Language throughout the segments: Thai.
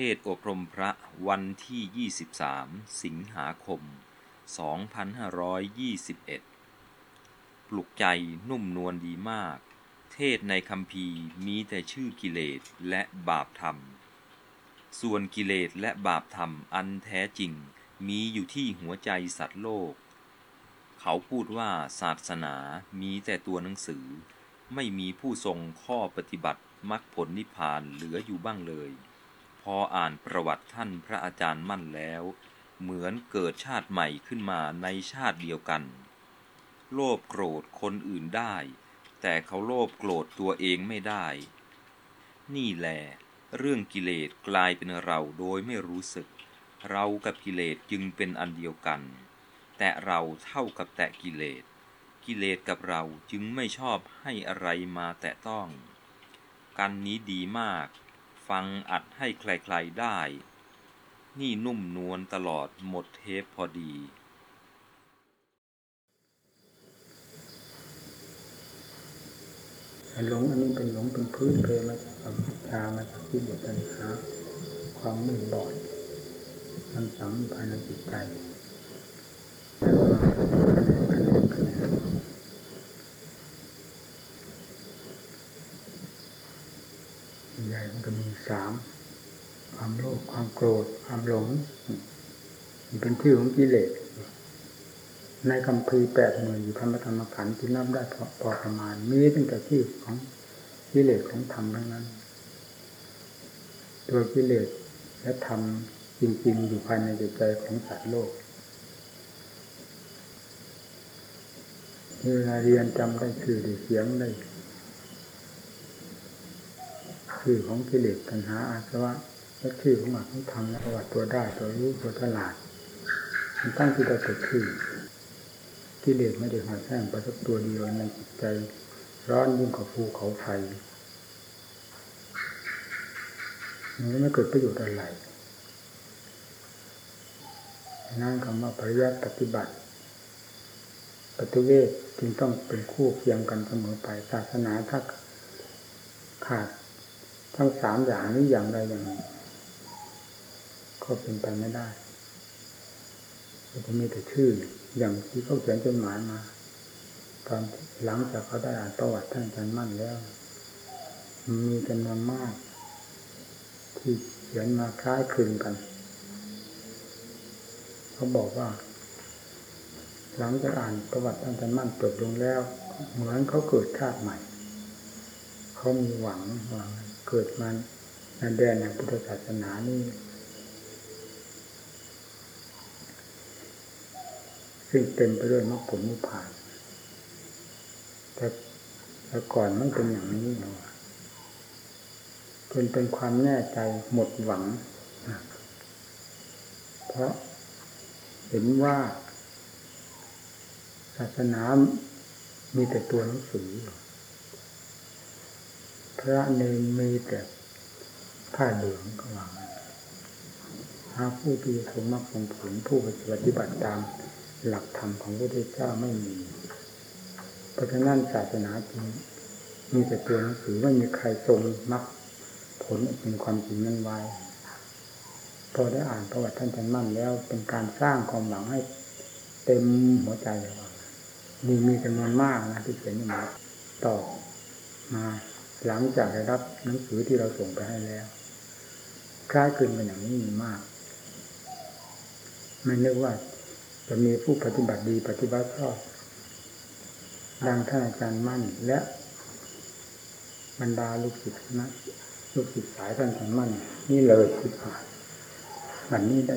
เทศอบรมพระวันที่ 23 สิงหาคม 2521 ปลุกใจนุ่มนวลดีมาก เทศในคำพีมีแต่ชื่อกิเลสและบาปธรรม ส่วนกิเลสและบาปธรรมอันแท้จริงมีอยู่ที่หัวใจสัตว์โลก เขาพูดว่าศาสนามีแต่ตัวหนังสือ ไม่มีผู้ทรงข้อปฏิบัติมรรคผลนิพพานเหลืออยู่บ้างเลย พออ่านประวัติท่านพระอาจารย์มั่นแล้ว เหมือนเกิดชาติใหม่ขึ้นมาในชาติเดียวกัน โลภโกรธคนอื่นได้ แต่เขาโลภโกรธตัวเองไม่ได้ นี่แหละเรื่องกิเลสกลายเป็นเราโดยไม่รู้สึก เรากับกิเลสจึงเป็นอันเดียวกัน แต่เราเท่ากับแตะกิเลส กิเลสกับเราจึงไม่ชอบให้อะไรมาแตะต้อง กันนี้ดีมาก ฟังอัดให้ใครๆได้ นี่นุ่มนวลตลอดหมดเทปพอดี หลงอันนี้เป็นหลงเป็นพื้นเพมาจากความพิชามาจากที่บทปัญหาความมืดบอดมันฝังภายในจิตใจแต่ว่าอันนี้คือ ใหญ่มันก็มีสามความโลภความโกรธ ความหลงมันเป็นชื่อของกิเลสในคำพีแปดหมื่นอยู่ธรรมธรรมขันธ์ที่นับได้พอพอประมาณมีตั้งแต่ที่ของกิเลสของธรรมทั้งนั้น ตัวกิเลสและธรรมจริงๆอยู่ภายในจิตใจของสัตว์โลกเวลาเรียนจำได้คือได้เสียงได้ ชื่อของกิเลสปัญหาอาสวะและชื่อของหลักของธรรมและประวัติตัวได้ตัวรู้ตัวตลาดมันตั้งที่ได้เกิดขึ้นกิเลสไม่ได้หาแห้งไปสักตัวเดียวในจิตใจร้อนยิ่งกว่าภูเขาไฟมันไม่เกิดประโยชน์อะไรนั่นคำว่าปริยัติปฏิบัติ ปฏิเวทจึงต้องเป็นคู่เคียงกันเสมอไปศาสนาถ้าขาด ทั้งสามอย่างนี้อย่างใดอย่างหนึ่งก็เป็นไปไม่ได้จะมีแต่ชื่อ อย่างที่เขาเขียนจดหมายมาตอนหลังจากเขาได้อ่านประวัติท่านอาจารย์มั่นแล้ว มีจำนวนมาก ที่เขียนมาคล้ายคลึงกัน เขาบอกว่า หลังจากอ่านประวัติท่านอาจารย์มั่นจบลงแล้ว เหมือนเขาเกิดชาติใหม่ เขามีหวังหว่า เกิดมาในแดนแห่งพุทธศาสนานี่ซึ่งเต็มไปด้วยมรรคผลนิพพาน แต่แต่ก่อนมันเป็นอย่างนี้เนาะจนเป็นความแน่ใจหมดหวัง เพราะเห็นว่า ศาสนามีแต่ตัวหนังสือ พระเนรมีแต่ผ้าเหลืองก็ว่าหาผู้ที่สมมรรคผลผู้ปฏิบัติตามหลักธรรมของพระพุทธเจ้าไม่มี เพราะฉะนั้นศาสนาจริงมีแต่ตัวหนังสือไม่มีใครทรงมรรคผลเป็นความจริงนั้นไว้พอได้อ่านประวัติท่านจันมั่นแล้วเป็นการสร้างความหวังให้เต็มหัวใจว่ามีมีจำนวนมากนะที่เขียนมาต่อมา หลังจากได้รับหนังสือที่เราส่งไปให้แล้วคล้ายคลึงกันอย่างนี้มีมาก ไม่นึกว่าจะมีผู้ปฏิบัติดีปฏิบัติชอบดังท่านอาจารย์มั่น และบรรดาลูกศิษย์นะลูกศิษย์สายท่านอาจารย์มั่น นี่เลยที่ผ่านวันนี้ได้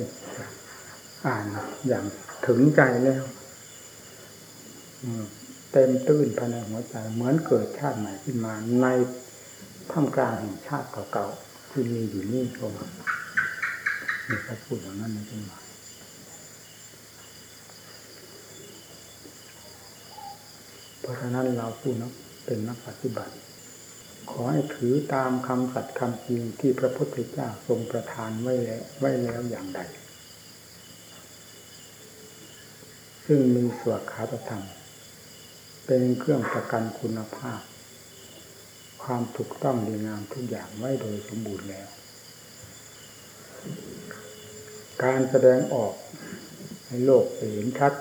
อ่านอย่างถึงใจแล้วเต็มตื้นภายในหัวใจเหมือนเกิดชาติใหม่ขึ้นมาใน ท่ามกลางแห่งชาติเก่าๆที่มีอยู่นี่ก็มีพระพูดอย่างนั้นในจังหวะเพราะฉะนั้นเราผู้นักเป็นนักปฏิบัติ ขอให้ถือตามคำสัตย์คำจริงที่พระพุทธเจ้าทรงประทานไว้แล้วไว้แล้วอย่างใด ซึ่งมีสวดขาตธรรม เป็นเครื่องประกันคุณภาพ ความถูกต้องดีงามทุกอย่างไว้โดยสมบูรณ์แล้ว การแสดงออกในโลกเห็นชัด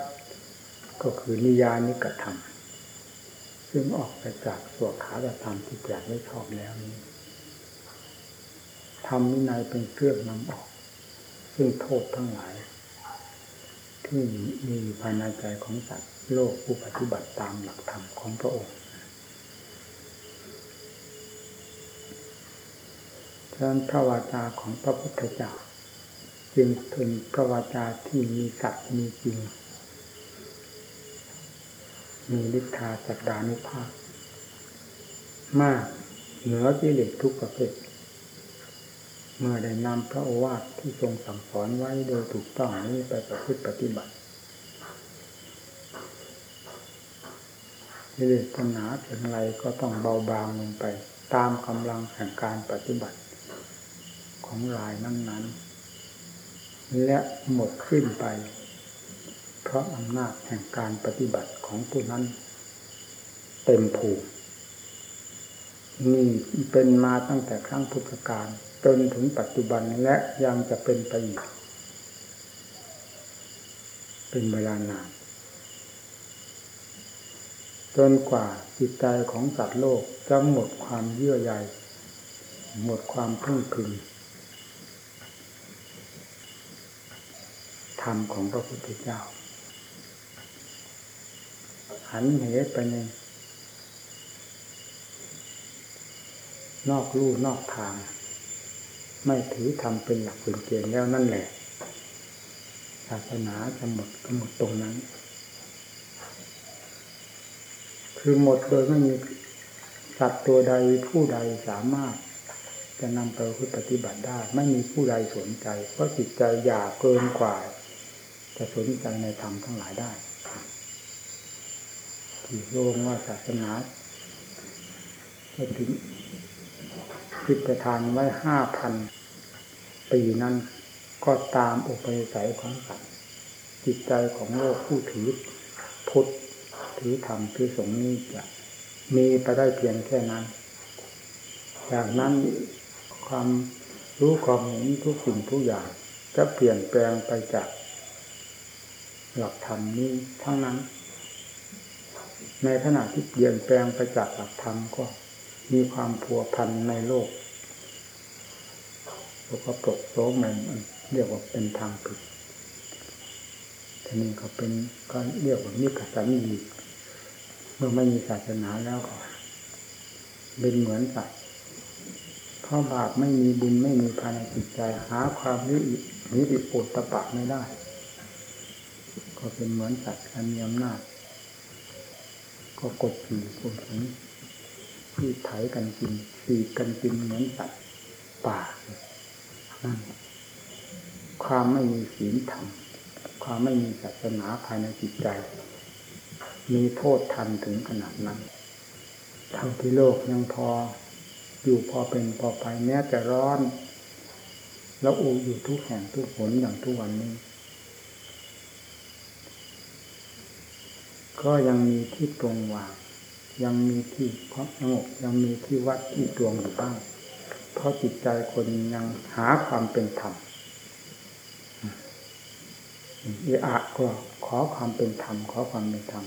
ก็คือนิยานิกระทำซึ่งออกไปจากส่วขาธรรมที่แปลไม่ชอบแล้วนี้ทำวินัยเป็นเครื่องนำออก ซึ่งโทษทั้งหลาย ที่มีภายในใจของสัตว์โลกผู้ปฏิบัติตามหลักธรรมของพระองค์ ฉะนั้นพระวาจาของพระพุทธเจ้าจึงเป็นพระวาจาที่มีสัตว์มีจริง มีฤทธาสัตดานุภาพ มากเหนือกิเลสทุกประเภท เมื่อได้นำพระโอวาทที่ทรงสั่งสอนไว้โดยถูกต้องนี้ไปประพฤติปฏิบัติกิเลสปัญหาเป็นไรก็ต้องเบาบางลงไป ตามกำลังแห่งการปฏิบัติ ของรายนั้นๆ และหมดขึ้นไป เพราะอำนาจแห่งการปฏิบัติของผู้นั้น เต็มผูกนี่เป็นมาตั้งแต่ครั้งพุทธกาลจนถึงปัจจุบันและยังจะเป็นไปอีก เป็นเวลานานจนกว่าจิตใจของสัตว์โลกจะหมดความเยื่อใยหมดความพึ่งพึง ธรรมของพระพุทธเจ้า หันเหไปในนอกลู่นอกทาง ไม่ถือทำเป็นหลักเป็นเกณฑ์แล้วนั่นแหละ ศาสนาจะหมดก็หมดตรงนั้น คือหมดโดยไม่มีสัตว์ตัวใดผู้ใดสามารถจะนำไปปฏิบัติได้ ไม่มีผู้ใดสนใจ เพราะจิตใจอยากเกินกว่า จะสนใจในธรรมทั้งหลายได้ที่โลงว่าศาสนาจะถึงคิดประทาไว้ห้าพันปีนั้นก็ตามอุปนิสัยของสัตว์จิตใจของโลกผู้ถือพุทธถือธรรมถือสงฆ์นี้จะมีไปได้เพียงแค่นั้น จากนั้นความรู้ความเห็นทุกสิ่งทุกอย่างจะเปลี่ยนแปลงไปจาก หลักธรรมนี้ทั้งนั้น ในขณะที่เปลี่ยนแปลงไปจากหลักธรรมก็มีความพัวพันในโลกสกปรกโสมมเรียกว่าเป็นทางผิดทีนี้ก็เป็นก็เรียกว่ามิกสันยีเมื่อไม่มีศาสนาแล้วก็เป็นเหมือนสัตว์เพราะบาปไม่มีบุญไม่มีภายในจิตใจ หาความนินิริโอตปะไม่ได้ ก็เป็นเหมือนสัตว์อันมีอำนาจ ก็กดขี่กดขี่ที่ไถกันกินสีกันกินเหมือนสัตว์ป่านั่นความไม่มีศีลธรรมความไม่มีศาสนาภายในจิตใจ มีโทษทันถึงขนาดนั้นทั้งที่โลกยังพออยู่พอเป็นพอไปแม้แต่ร้อน แล้วอูอยู่ทุกแห่งทุกผลอย่างทุกวันนี้ ก็ยังมีที่ตรงวาง ยังมีที่ความสงบยังมีที่วัดที่ดวงอยู่บ้าง เพราะจิตใจคนยังหาความเป็นธรรมเออะก็ขอความเป็นธรรมขอความเป็นธรรม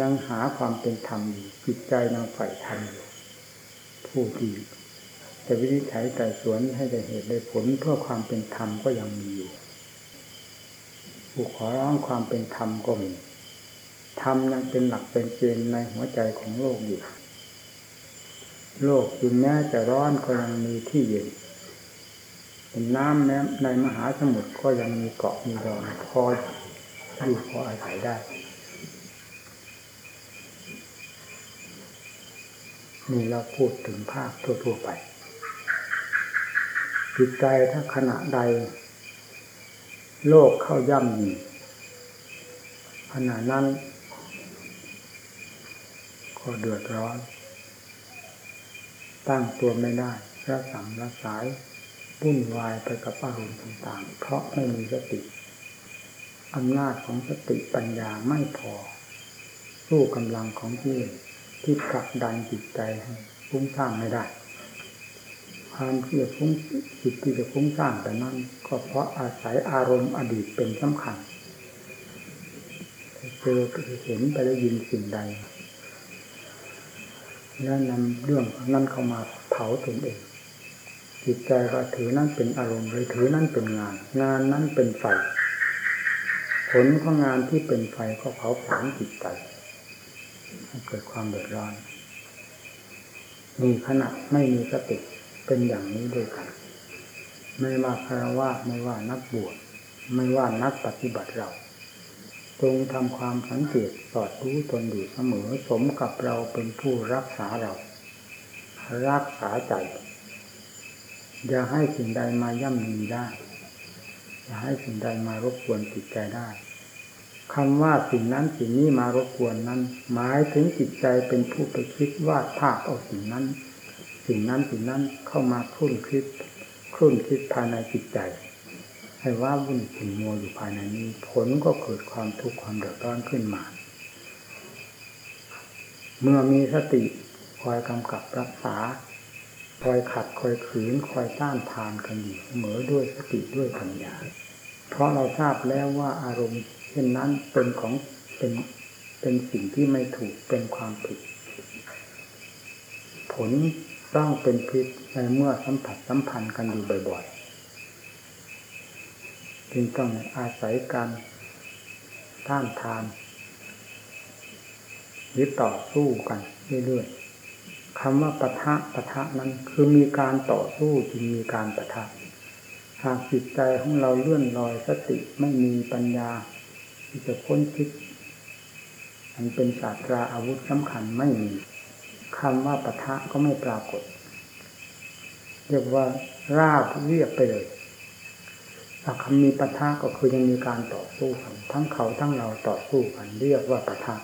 ยังหาความเป็นธรรมอยู่จิตใจยังใฝ่ธรรมอยู่ผู้ที่แต่วิธีใช้ไต่สวนให้ได้เหตุได้ผลเพื่อความเป็นธรรมก็ยังมีอยู่ผู้ขอร้องความเป็นธรรมก็มี ธรรมยังเป็นหลักเป็นเกณฑ์ในหัวใจของโลกอยู่ โลกถึงแม้จะร้อนก็ยังมีที่เย็นเป็นน้ำแม้ในมหาสมุทรก็ยังมีเกาะมีดอนพออยู่พออาศัยได้นี่เราพูดถึงภาคทั่วๆไป จิตใจถ้าขณะใด โลกเข้าย่ำยีขณะนั้น ก็เดือดร้อน ตั้งตัวไม่ได้ระสังระสายวุ่นวายไปกับอารมณ์ต่างๆ เพราะไม่มีสติอำนาจของสติปัญญาไม่พอ สู้กำลังของที่ที่ผลักดันจิตใจให้ฟุ้งซ่านไม่ได้คความที่จะฟุ้งจิตที่จะฟุ้งซ่านแต่นั้น ก็เพราะอาศัยอารมณ์อดีตเป็นสำคัญเจอเห็นไปได้ยินสิ่งใด แล้วนำเรื่องนั้นเข้ามาเผาตนเอง จิตใจก็ถือนั้นเป็นอารมณ์หรือถือนั้นเป็นงาน งานนั้นเป็นไฟผลของงานที่เป็นไฟก็เผาผลาญจิตใจให้เกิดความเดือดร้อนมีขณะไม่มีสติเป็นอย่างนี้ด้วยกัน ไม่ว่าคารวะไม่ว่านักบวชไม่ว่านักปฏิบัติเรา จงทำความสังเกตสอดรู้ตนอยู่เสมอสมกับเราเป็นผู้รักษาเรา รักษาใจ อย่าให้สิ่งใดมาย่ำยีได้ อย่าให้สิ่งใดมารบกวนจิตใจได้คำว่าสิ่งนั้นสิ่งนี้มารบกวนนั้น หมายถึงจิตใจเป็นผู้ไปคิดวาดภาพเอาสิ่งนั้น สิ่งนั้นสิ่งนั้นเข้ามาคลุ้นคิดคลุ้นคิดภายในจิตใจ ให้ว่าวุ่นขุ่นมัวอยู่ภายในนี้ ผลก็เกิดความทุกข์ความเดือดร้อนขึ้นมา เมื่อมีสติคอยกำกับรักษา คอยขัดคอยขืนคอยต้านทานกันอยู่เสมอด้วยสติด้วยปัญญา เพราะเราทราบแล้วว่าอารมณ์เช่นนั้นเป็นของเป็นเป็นสิ่งที่ไม่ถูกเป็นความผิด ผลต้องเป็นพิษในเมื่อสัมผัสสัมพันธ์กันอยู่บ่อยๆ จึงต้องอาศัยการต้านทานหรือต่อสู้กันเรื่อยๆคำว่าปะทะปะทะนั้นคือมีการต่อสู้จึงมีการปะทะหากจิตใจของเราเลื่อนลอยสติไม่มีปัญญา ที่จะค้นคิดมันเป็นศาสตราอาวุธสำคัญไม่มีคำว่าปะทะก็ไม่ปรากฏ เรียกว่าราบเรียบไปเลย ถ้าคำมีปะทะก็คือยังมีการต่อสู้กันทั้งเขาทั้งเราต่อสู้กันเรียกว่าปะทะ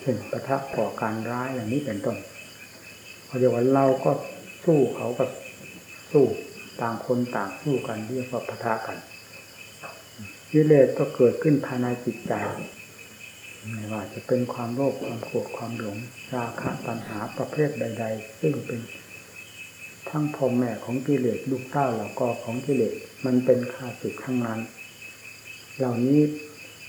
เช่นปะทะก่อการร้ายอย่างนี้เป็นต้นเขาเรียกว่าเราก็สู้เขาก็สู้ต่างคนต่างสู้กันเรียกว่าปะทะกันวิเลศก็เกิดขึ้นภายในจิตใจไม่ว่าจะเป็นความโลภความโกรธความหลงราคะตัณหาประเภทใด ๆ ซึ่งเป็น ทั้งพ่อแม่ของกิเลสลูกเต้าเหล่ากอของกิเลสมันเป็นข้าศึกทั้งนั้น เหล่านี้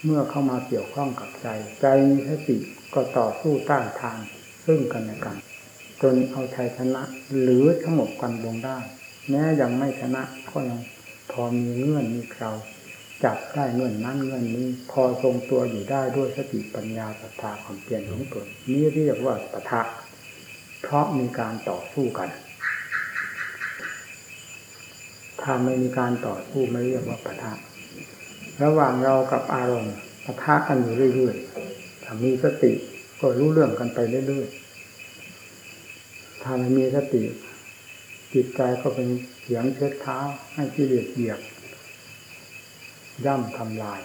เมื่อเข้ามาเกี่ยวข้องกับใจ ใจมีสติก็ต่อสู้ต้านทานซึ่งกันและกันจนเอาชัยชนะ หรือทั้งหมดกันลงได้ แม้ยังไม่ชนะก็ยังพอมีเงื่อนมีเคราจับได้เงื่อนนั้นเงื่อนนี้ พอทรงตัวอยู่ได้ด้วยสติปัญญาศรัทธาความเปลี่ยนของตนนี้เรียกว่าปะทะเพราะมีการต่อสู้กัน ถ้าไม่มีการต่อสู้ไม่เรียกว่าปะทะ ระหว่างเรากับอารมณ์ปะทะกันอยู่เรื่อยๆถ้ามีสติก็รู้เรื่องกันไปเรื่อยๆถ้าไม่มีสติ จิตใจก็เป็นเสียงเช็ดเท้าให้กิเลสเหยียบย่ำทำลาย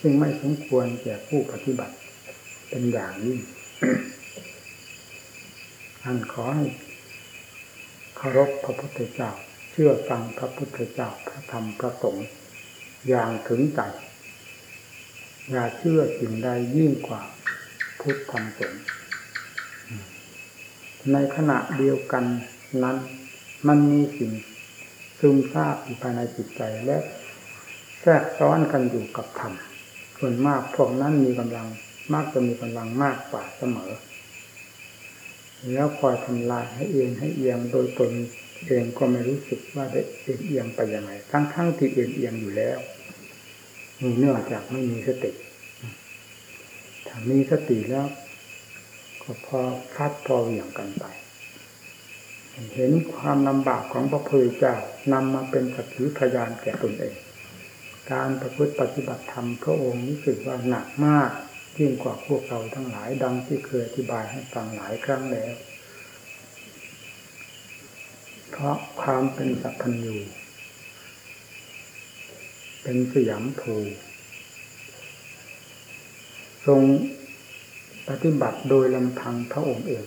จึงไม่สมควรแก่ผู้ปฏิบัติเป็นอย่างยิ่งอันขอให้ เคารพพระพุทธเจ้า เชื่อฟังพระพุทธเจ้าพระธรรมพระสงฆ์อย่างถึงใจอย่าเชื่อสิ่งใดยิ่งกว่าพุทธธรรมสงฆ์ในขณะเดียวกันนั้น มันมีสิ่งซึมซาบอยู่ภายในจิตใจและแทรกซ้อนกันอยู่กับธรรมส่วนมากพวกนั้นมีกำลังมากจะมีกำลังมากกว่าเสมอ แล้วคอยทำลายให้เอียงให้เอียงโดยตนเองก็ไม่รู้สึกว่าได้เอียงเอียงไปยังไง ทั้งๆทที่เอียงเอียงอยู่แล้วมีเนื่องจากไม่มีสติถ้ามีสติแล้ว ก็พอพัดพอเหวี่ยงกันไป เห็นความลำบากของพระพุทธเจ้านำมาเป็นสักขีพยานแก่ตนเอง การประพฤติปฏิบัติธรรมพระองค์รู้สึกว่าหนักมาก ยิ่งกว่าพวกเราทั้งหลายดังที่เคยอธิบายให้ฟังหลายครั้งแล้ว เพราะความเป็นสัพพัญญูเป็นสยามภูทรงปฏิบัติโดยลำพังพระองค์เอง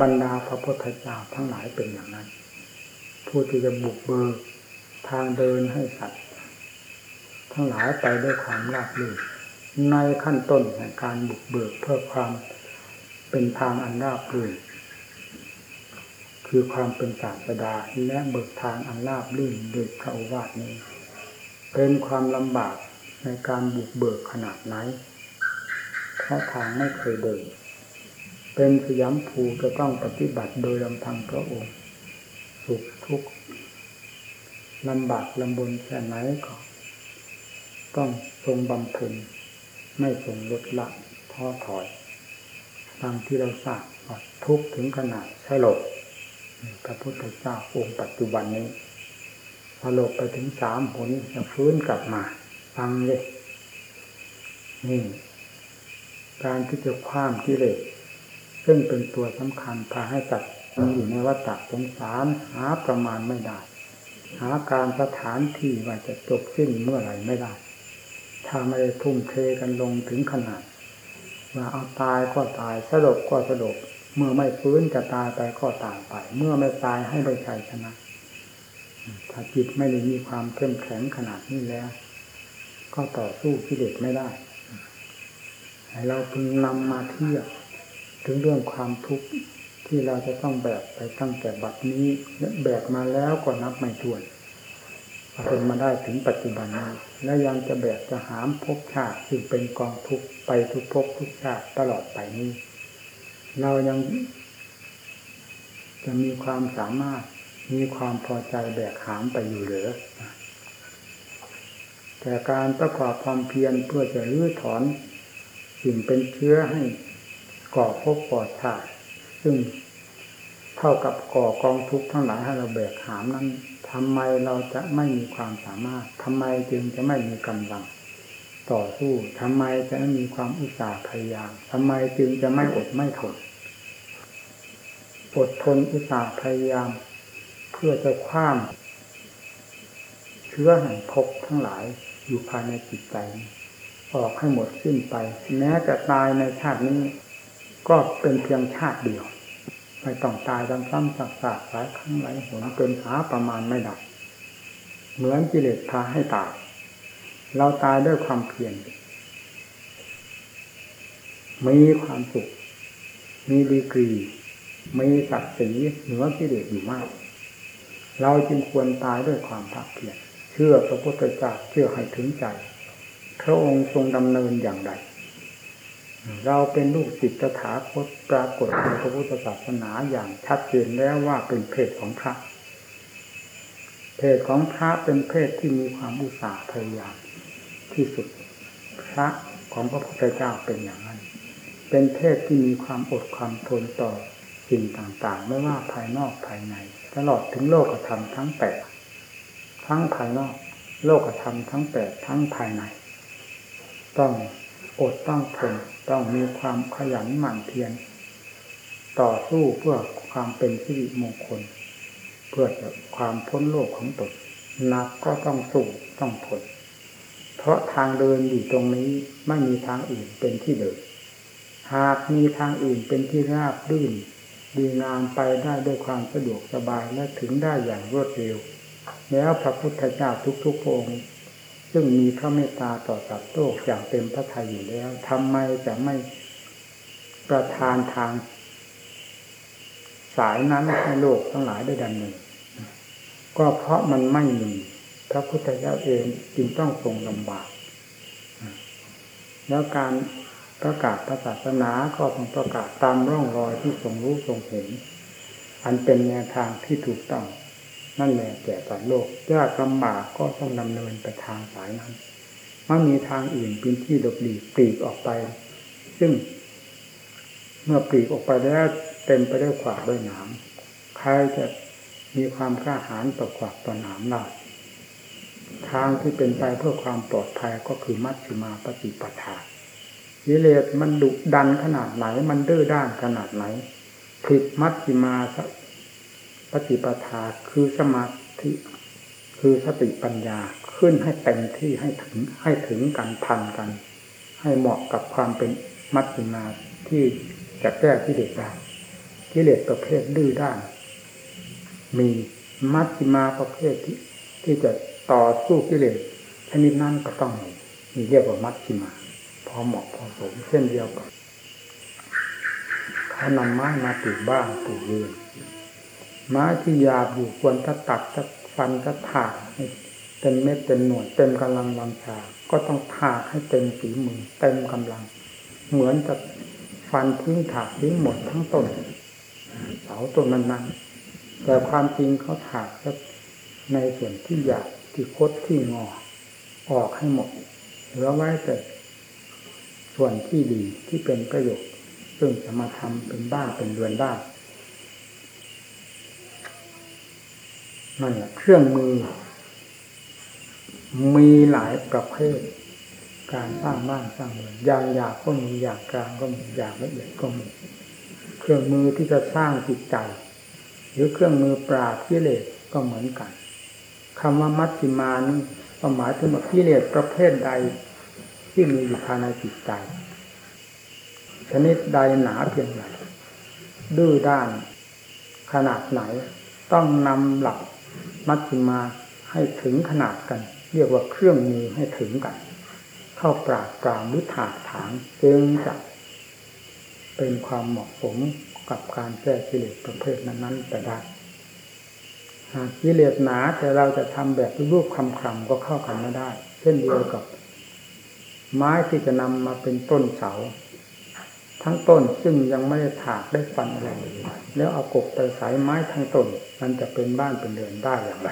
บรรดาพระพุทธเจ้าทั้งหลายเป็นอย่างนั้น ผู้ที่จะบุกเบิกทางเดินให้สัตว์ ทั้งหลายไปด้วยความราบรื่น ในขั้นต้นแห่งการบุกเบิกเพื่อความเป็นทางอันราบรื่นคือความเป็นศาสดาและเบิกทางอันราบลื่นโดยพระโอวาทนี้ เป็นความลำบากในการบุกเบิกขนาดไหนเพราะทางไม่เคยเดิน เป็นสยามภูจะต้องปฏิบัติโดยลำพังพระองค์ สุขทุกข์ลำบากลำบนแค่ไหนก็ ต้องทรงบำเพ็ญ ไม่ทรงลดละท้อถอยตามที่เราทราบว่าทุกถึงขนาดสลบพระพุทธเจ้าองค์ปัจจุบันนี้สลบไปถึงสามหนจะฟื้นกลับมาฟังเลยนี่การที่จะคว้ามกิเลสซึ่งเป็นตัวสำคัญพาให้จัดมันอยู่ในวัฏสงสารหาประมาณไม่ได้ หาการสถานที่ว่าจะจบสิ้นเมื่อไหร่ไม่ได้ ถ้าไม่ได้ทุ่มเทกันลงถึงขนาดว่าเอาตายก็ตายสลบก็สลบเมื่อไม่ฟื้นจะตายไปก็ตายไป เมื่อไม่ตายให้ได้ชัยชนะ ถ้าจิตไม่ได้มีความเข้มแข็งขนาดนี้แล้ว ก็ต่อสู้กิเลสไม่ได้ให้เราพึงนำมาเทียบถึงเรื่องความทุกข์ที่เราจะต้องแบกไปตั้งแต่บัดนี้แบกมาแล้วก็นับไม่ถ้วน จนมาได้ถึงปัจจุบันนี้และยังจะแบกจะหามภพชาติซึ่งเป็นกองทุกไปทุกภพทุกชาติตลอดไปนี้ เรายังจะมีความสามารถมีความพอใจแบกหามไปอยู่หรือแต่การประกอบความเพียรเพื่อจะรื้อถอน สิ่งเป็นเชื้อให้ก่อภพก่อชาติซึ่งเท่ากับก่อกองทุกข์ทั้งหลายให้เราแบกหามนั้น ทำไมเราจะไม่มีความสามารถทำไมจึงจะไม่มีกำลัง ต่อสู้ทำไมจะไม่มีความอุตสาห์พยายามทำไมจึงจะไม่อดไม่ทนอดทนอุตสาห์พยายาม เพื่อจะคว้ามเชื้อแห่งภพทั้งหลายอยู่ภายในจิตใจออกให้หมดสิ้นไป แม้จะตายในชาตินี้ ก็เป็นเพียงชาติเดียว ไม่ต้องตายซ้ำๆสักๆหลายครั้งหลายหนเกินหาประมาณไม่ได้เหมือนกิเลสพาให้ตาย เราตายด้วยความเพียรมีความสุข มีดีกรีมีศักดิ์ศรีเหนือกิเลสอยู่มาก เราจึงควรตายด้วยความภาคเพียรเชื่อพระพุทธเจ้าเชื่อให้ถึงใจพระองค์ทรงดำเนินอย่างไร เราเป็นลูกศิษย์ถาคตปรากฏในพระพุทธศาสนาอย่างชัดเจนแล้วว่าเป็นเพศของพระ เพศของพระเป็นเพศที่มีความอุตสาห์พยายามที่สุดพระของพระพุทธเจ้าเป็นอย่างนั้น เป็นเพศที่มีความอดความทนต่อสิ่งต่างๆ ไม่ว่าภายนอกภายใน ตลอดถึงโลกธรรมทั้งแปดทั้งภายนอก โลกธรรมทั้งแปดทั้งภายใน ต้อง อดต้องทนต้องมีความขยันหมั่นเพียรต่อสู้เพื่อความเป็นสิริมงคล เพื่อความพ้นโลกของตนนักก็ต้องสู้ต้องทนเพราะทางเดินอยู่ตรงนี้ไม่มีทางอื่นเป็นที่เดิน หากมีทางอื่นเป็นที่ราบรื่นดีงามไปได้ด้วยความสะดวกสบายและถึงได้อย่างรวดเร็ว แล้วพระพุทธเจ้าทุกๆองค์ ซึ่งมีพระเมตตาต่อสัตว์โลกอย่างเต็มพระทัยอยู่แล้วทำไมจะไม่ประทานทาง สายนั้นให้โลกทั้งหลายได้ดำเนินก็เพราะมันไม่มีพระพุทธเจ้าเองจึงต้องทรงลำบากแล้วการประกาศศาสนาก็ต้องประกาศตามร่องรอยที่ทรงรู้ทรงเห็น อันเป็นแนวทางที่ถูกต้อง นั่นแหละแก่สัตว์โลกยากลำบากก็ต้องดำเนินไปทางสายนั้นไม่มีทางอื่นเป็นที่หลบหลีกปลีกออกไป ซึ่ง เมื่อปลีกออกไปแล้วเต็มไปด้วยขวากด้วยหนามใครจะมีความกล้าหาญต่อขวากต่อหนามได้ทางที่เป็นไปเพื่อความปลอดภัยก็คือมัชฌิมาปฏิปทาวิเลศมันดุดันขนาดไหน มันดื้อด้านขนาดไหนผิดมัชฌิมา ปฏิปทาคือสมาธิคือสติปัญญาขึ้นให้เต็มที่ให้ถึงให้ถึงกันทันกัน ให้เหมาะกับความเป็นมัชฌิมาที่จะแก้ที่เด็ดได้กิเลสประเภทดื้อด้านมีมัชฌิมาประเภทที่ที่จะต่อสู้กิเลสชนิดนั้นก็ต้องมีมีเรียกว่ามัชฌิมา พอเหมาะพอสมเช่นเดียวกันเขานำไม้มาปลูกบ้านปลูกเรือน ไม้ที่หยาบอยู่ควรถ้าตัดถ้าฟันถ้าถากให้เต็มเม็ดเต็มหน่วยเต็มกำลังวังชา ก็ต้องถากให้เต็มฝีมือเต็มกำลัง เหมือนจะฟันทิ้งถากทิ้งหมดทั้งต้นเสาต้นนั้นๆแต่ความจริงเขาถากในส่วนที่หยาบที่คดที่งอ ออกให้หมดเหลือไว้แต่ส่วนที่ดีที่เป็นประโยชน์ซึ่งจะมาทำเป็นบ้านเป็นเรือนได้ นั่นแหละเครื่องมือ มีหลายประเภท การสร้างบ้านสร้างเรือนอย่างหยาบก็มีอย่างกลางก็มีอย่างละเอียดก็มีเครื่องมือที่จะสร้างจิตใจ หรือเครื่องมือปราบกิเลสก็เหมือนกันคำว่ามัชฌิมานี่หมายถึงว่ากิเลสประเภทใดที่มีอยู่ภายในจิตใจ ชนิดใดหนาเพียงไรดื้อด้านขนาดไหนต้องนำหลัก มัชฌิมาให้ถึงขนาดกัน เรียกว่าเครื่องมือให้ถึงกัน เข้าปราบปรามหรือถากถางจึงจะเป็นความเหมาะสมกับการแก้กิเลสประเภทนั้นๆแต่ได้หากกิเลสหนาแต่เราจะทำแบบรูปคำคำก็เข้ากันไม่ได้ เช่นเดียวกับ ไม้ที่จะนำมาเป็นต้นเสา ทั้งต้นซึ่งยังไม่ได้ถากได้ฟันอะไรแล้วเอากบไปสายไม้ทั้งต้น มันจะเป็นบ้านเป็นเรือนได้อย่างไร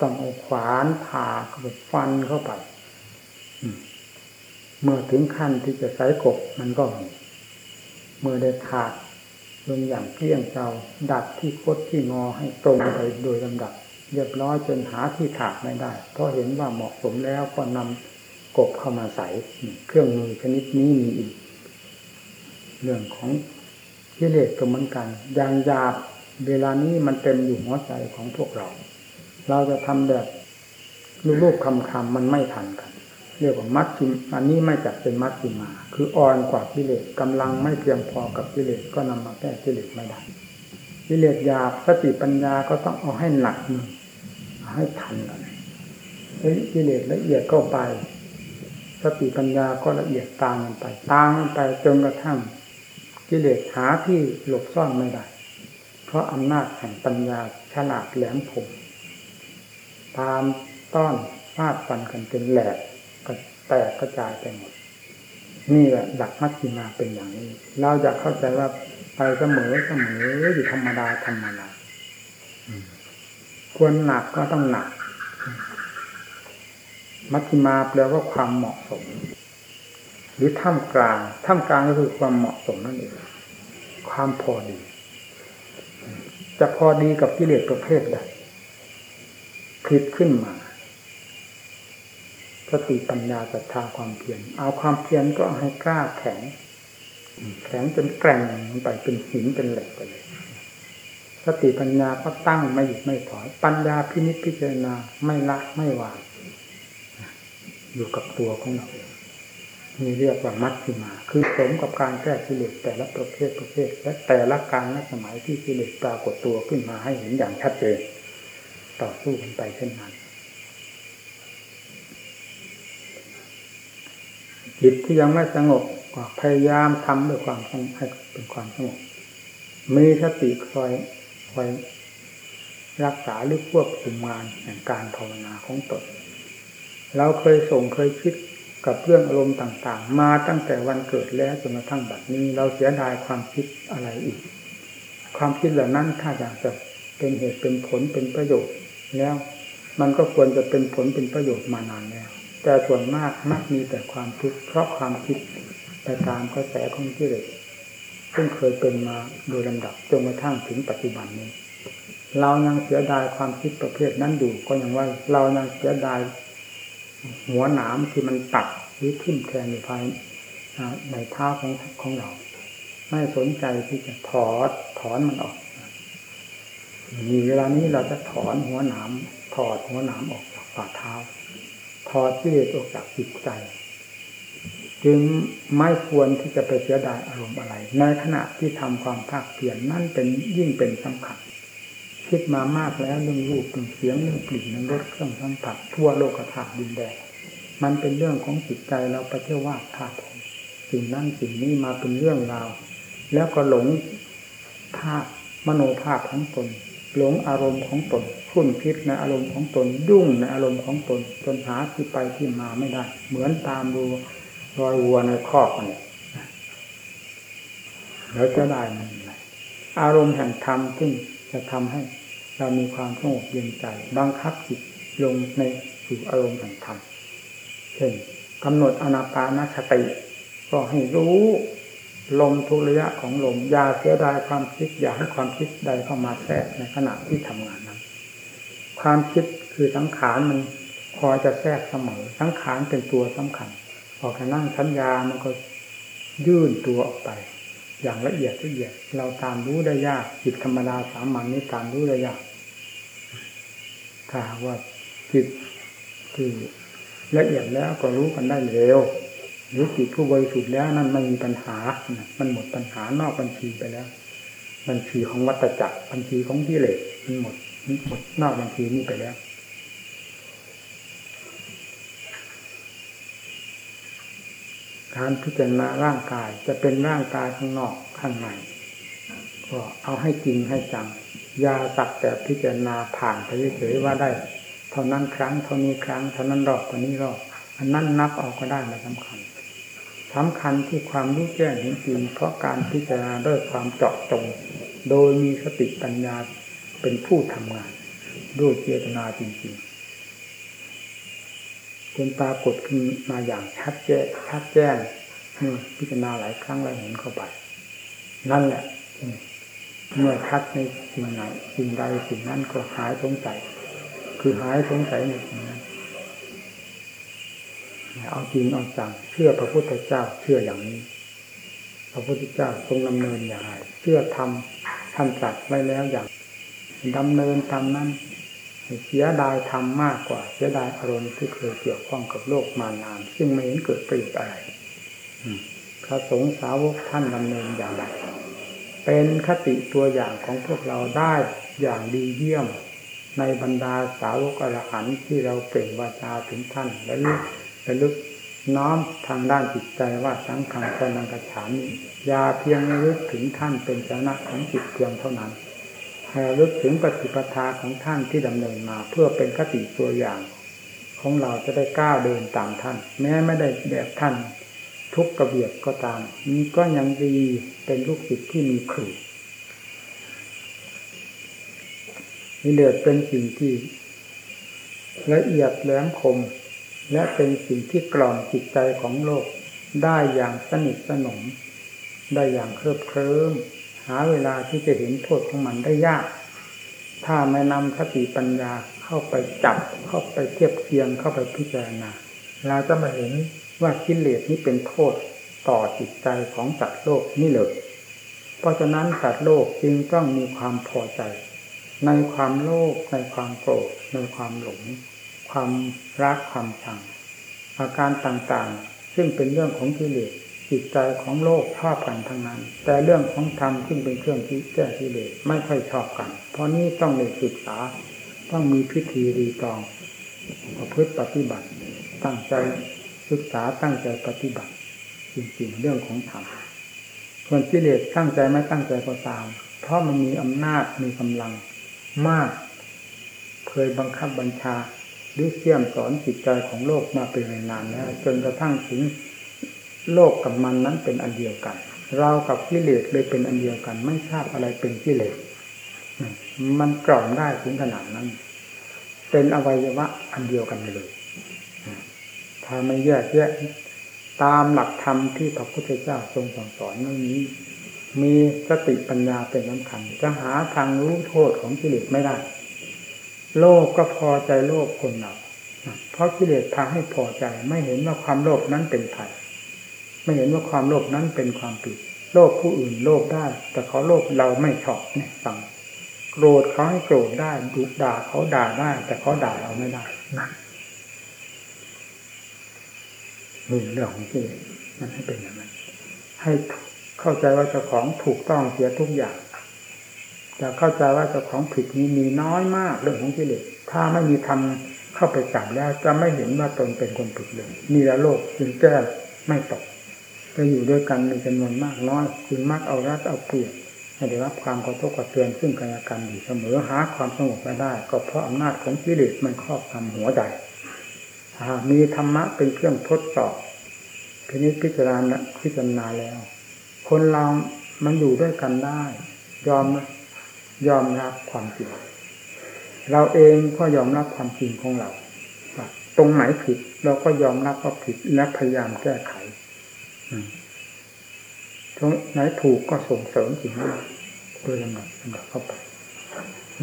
ต้องเอาขวานผ่าเข้าไปฟันเข้าไปเมื่อถึงขั้นที่จะใช้กบมันก็มีเมื่อได้ถากลงอย่างเกลี้ยงเจ้าดัดที่คดที่งอให้ตรงไปโดยลำดับ เรียบร้อยจนหาที่ถากไม่ได้ เพราะเห็นว่าเหมาะสมแล้วก็นำกบเข้ามาใส่เครื่องมือชนิดนี้มีอีก เรื่องของกิเลสก็เหมือนกันยางยาบ เวลานี้มันเต็มอยู่หัวใจของพวกเรา เราจะทำแบบรูปๆคำๆมันไม่ทันกัน เรียกว่ามัดจิมอันนี้ไม่จัดเป็นมัดจิมา คืออ่อนกว่ากิเลสกำลังไม่เพียงพอกับกิเลสก็นำมาแก้กิเลสไม่ได้กิเลสหยาบสติปัญญาก็ต้องเอาให้หนักนึงให้ทันกันเฮ้ยกิเลสละเอียดเข้าไป สติปัญญาก็ละเอียดตามกันไปตามกันไปจนกระทั่งกิเลสหาที่หลบซ่อนไม่ได้ เพราะอำนาจแห่งปัญญาฉลาดแหลมคมตามต้อนฟาดฟันกันจนแหลกแตกกระจายไปหมด นี่แหละหลักมัชฌิมาเป็นอย่างนี้ เราจะเข้าใจว่าไปเสมอเสมออยู่ธรรมดาธรรมดาควรหนักก็ต้องหนัก มัชฌิมาแปลว่าความเหมาะสม หรือท่ามกลางท่ามกลางก็คือความเหมาะสมนั่นเองความพอดี จะพอดีกับกิเลสประเภทใดผิดขึ้นมาสติปัญญาศรัทธาความเพียรเอาความเพียรก็ให้กล้าแข็ง แข็งจนแกร่งไปเป็นหินเป็นเหล็กไปเลย สติปัญญาก็ตั้งไม่หยุดไม่ถอย ปัญญาพินิจพิจารณาไม่ละไม่วางอยู่กับตัวของเรา นี่เรียกว่ามัชฌิมา คือสมกับการแก้กิเลสแต่ละประเภทประเภท และแต่ละการละสมัยที่กิเลสปรากฏตัวขึ้นมาให้เห็นอย่างชัดเจนต่อสู้กันไปเช่นนั้นจิตที่ยังไม่สงบก็พยายามทำด้วยความสงบให้เป็นความสงบมีสติคอยคอยรักษาหรือควบคุมงานแห่งการภาวนาของตนเราเคยส่งเคยคิด กับเรื่องอารมณ์ต่างๆ มาตั้งแต่วันเกิดแล้วจนกระทั่งบัดนี้ เราเสียดายความคิดอะไรอีก ความคิดเหล่านั้นถ้าอยากจะเป็นเหตุเป็นผลเป็นประโยชน์แล้วมันก็ควรจะเป็นผลเป็นประโยชน์มานานแล้ว แต่ส่วนมากมักมีแต่ความทุกข์เพราะความคิดไปตามกระแสของกิเลสซึ่งเคยเป็นมาโดยลำดับจนกระทั่งถึงปัจจุบันนี้ เรายังเสียดายความคิดประเภทนั้นอยู่ก็ยังว่า เรายังเสียดาย หัวหนามที่มันตัดหรือทิ่มแทงอยู่ภายในเท้าของของเรา ไม่สนใจที่จะถอดถอนมันออกมีเวลานี้เราจะถอนหัวหนามถอดหัวหนามออกจากฝ่าเท้า ถอดกิเลสออกจากจิตใจ จึงไม่ควรที่จะไปเสียดายอารมณ์อะไร ในขณะที่ทำความภาคเพียรนั่นเป็นยิ่งเป็นสำคัญ คิดมามากแล้วเรื่องรูปเรื่องเสียงเรื่องกลิ่นเรื่องรสเครื่องสัมผัสทั่วโลกธาตุดินแดนมันเป็นเรื่องของจิตใจเราไปเที่ยวว่าธาตุสิ่งนั้นสิ่งนี้มาเป็นเรื่องราว แล้วก็หลงธาตุมโนภาพของตน หลงอารมณ์ของตนคุ้นคิดในอารมณ์ของตนยุ่งในอารมณ์ของตนจนหาที่ไปที่มาไม่ได้ เหมือนตามดูรอยวัวในคอกเนี่ยแล้วจะได้มันอะไรอารมณ์แห่งธรรมซึ่งจะทำให้ เรามีความสงบเย็นใจบังคับจิตลงในสู่อารมณ์แห่งธรรมเช่นกำหนดอนาปานสติก็ให้รู้ลมทุระยะของลมอย่าเสียดายความคิดอย่าให้ความคิดใดเข้ามาแทรกในขณะที่ทำงานนั้น ความคิดคือสังขารมันพอจะแทรกเสมอสังขารเป็นตัวสำคัญพอแค่นั่งสัญญามันก็ยื่นตัวออกไป อย่างละเอียดละเอียดเราตามรู้ได้ยากจิตธรรมดาสามัญนี้ตามรู้ได้ยาก ถ้าว่าจิตคือละเอียดแล้วก็รู้กันได้เร็วหรือจิตผู้บริสุทธิ์แล้วนั่นไม่มีปัญหา มันหมดปัญหานอกบัญชีไปแล้ว บัญชีของวัตจักรบัญชีของกิเลสมันหมดหมดนอกบัญชีนี้ไปแล้วการพิจารณาร่างกายจะเป็นร่างกายข้างนอกข้างใน ก็เอาให้จริงให้จังยาสักแต่พิจารณาผ่านไปเฉยๆว่าได้ เท่านั้นครั้งเท่านี้ครั้งเท่านั้นรอบเท่านี้รอบอันนั้นนับออกก็ได้ไม่สำคัญสำคัญที่ความรู้แจ้งจริงเพราะการพิจารณาด้วยความเจาะจงโดยมีสติปัญญาเป็นผู้ทำงาน ด้วยเจตนาจริงๆจนปรากฏขึ้นมาอย่างชัดแจ้งชัดแจ้งพิจารณาหลายครั้งแล้วเห็นเข้าไป นั่นแหละ เมื่อชัดในสิ่งไหนสิ่งใดสิ่งนั้นก็หายสงสัย คือหายสงสัยในสิ่งนั้นเอาจริงเอาจังเชื่อพระพุทธเจ้าเชื่ออย่างนี้ พระพุทธเจ้าทรงดำเนินอย่างไรเชื่อทำท่านจัดไว้แล้วอย่างดำเนินทำนั้นเสียดายทำมากกว่าเสียดายอารมณ์ที่เคยเกี่ยวข้องกับโลกมานาน ซึ่งไม่เห็นเกิดประโยชน์อะไรพระสงฆ์สาวกท่านดำเนินอย่างไร เป็นคติตัวอย่างของพวกเราได้อย่างดีเยี่ยม ในบรรดาสาวกอรหันต์ที่เราเปล่งวาจาถึงท่านและลึกและลึกน้อมทางด้านจิตใจว่าสังขังสนังกระฉามยาเพียงลึกถึงท่านเป็นชนะของจิตเพียงเท่านั้นให้ลึกถึงปฏิปทาของท่านที่ดำเนินมา เพื่อเป็นคติตัวอย่าง ของเราจะได้ก้าวเดินตามท่าน แม้ไม่ได้แบบท่าน ทุกกระเบียดก็ตามนี้ก็ยังดีเป็นลูกศิษย์ที่มีครูนี่เดือดเป็นสิ่งที่ละเอียดแหลมคม และเป็นสิ่งที่กล่อมจิตใจของโลก ได้อย่างสนิทสนม ได้อย่างเคลิบเคลิ้มหาเวลาที่จะเห็นโทษของมันได้ยาก ถ้าไม่นำสติปัญญาเข้าไปจับเข้าไปเทียบเคียงเข้าไปพิจารณาเราจะมาเห็น ว่ากิเลสนี้เป็นโทษต่อจิตใจของสัตว์โลกนี่เลย เพราะฉะนั้นสัตว์โลกจึงต้องมีความพอใจ ในความโลภในความโกรธในความหลง ความรักความชัง อาการต่างๆ ซึ่งเป็นเรื่องของกิเลสจิตใจของโลกชอบกันทั้งนั้น แต่เรื่องของธรรมซึ่งเป็นเครื่องที่แก้กิเลสไม่ค่อยชอบกัน เพราะนี้ต้องเรียนศึกษาต้องมีพิธีรีตองประพฤติปฏิบัติตั้งใจ ศึกษาตั้งใจปฏิบัติ จริงๆเรื่องของธรรมส่วนกิเลสตั้งใจไม่ตั้งใจก็ตาม เพราะมันมีอำนาจมีกำลังมาก เคยบังคับบัญชาหรือเสี่ยมสอนจิตใจของโลกมาเป็นนานแล้วจนกระทั่งถึงโลกกับมันนั้นเป็นอันเดียวกัน เรากับกิเลสเลยเป็นอันเดียวกัน ไม่ทราบอะไรเป็นกิเลสมันกล่อมได้ถึงขนาดนั้น เป็นอวัยวะอันเดียวกันเลย ถ้าไม่แยกแยะตามหลักธรรมที่พระพุทธเจ้าทรงสั่งสอนเรื่องนี้ มีสติปัญญาเป็นสำคัญจะหาทางรู้โทษของกิเลสไม่ได้ โลภกก็พอใจโลภคนเราเพราะกิเลสพาให้พอใจ ไม่เห็นว่าความโลภนั้นเป็นภัยไม่เห็นว่าความโลภนั้นเป็นความผิด โลภผู้อื่นโลภได้ แต่เขาโลภเราไม่ชอบเนี่ยสั่งโกรธเขาให้โกรธได้ดุด่าเขาด่าได้ แต่เขาด่าเราไม่ได้นะ นี่เรื่องของที่มันให้เป็นอย่างนั้นให้เข้าใจว่าเจ้าของถูกต้องเสียทุกอย่างแต่เข้าใจว่าเจ้าของผิดนี้มีน้อยมากเรื่องของกิเลสถ้าไม่มีทำเข้าไปจับแล้วจะไม่เห็นว่าตนเป็นคนผิดเลยนี่ละโลกจึงแก้ไม่ตกจะอยู่ด้วยกันในจำนวนมากน้อยจึงมักเอารัดเอาเปรียบให้ได้รับความกระทบกระเทือนซึ่งกันและกันอยู่เสมอหาความสงบไม่ได้ ก็เพราะอำนาจของกิเลสมันครอบงำหัวใจ มีธรรมะเป็นเครื่องทดสอบพินิจพิจารณาพิจารณาแล้ว คนเรามันอยู่ด้วยกันได้ ยอมยอมรับความจริงเราเองก็ยอมรับความจริงของเรา ตรงไหนผิดเราก็ยอมรับว่าผิดและพยายามแก้ไขตรงไหนถูกก็ส่งเสริมสิ่งนั้นโดยลำดับลำดับเข้าไป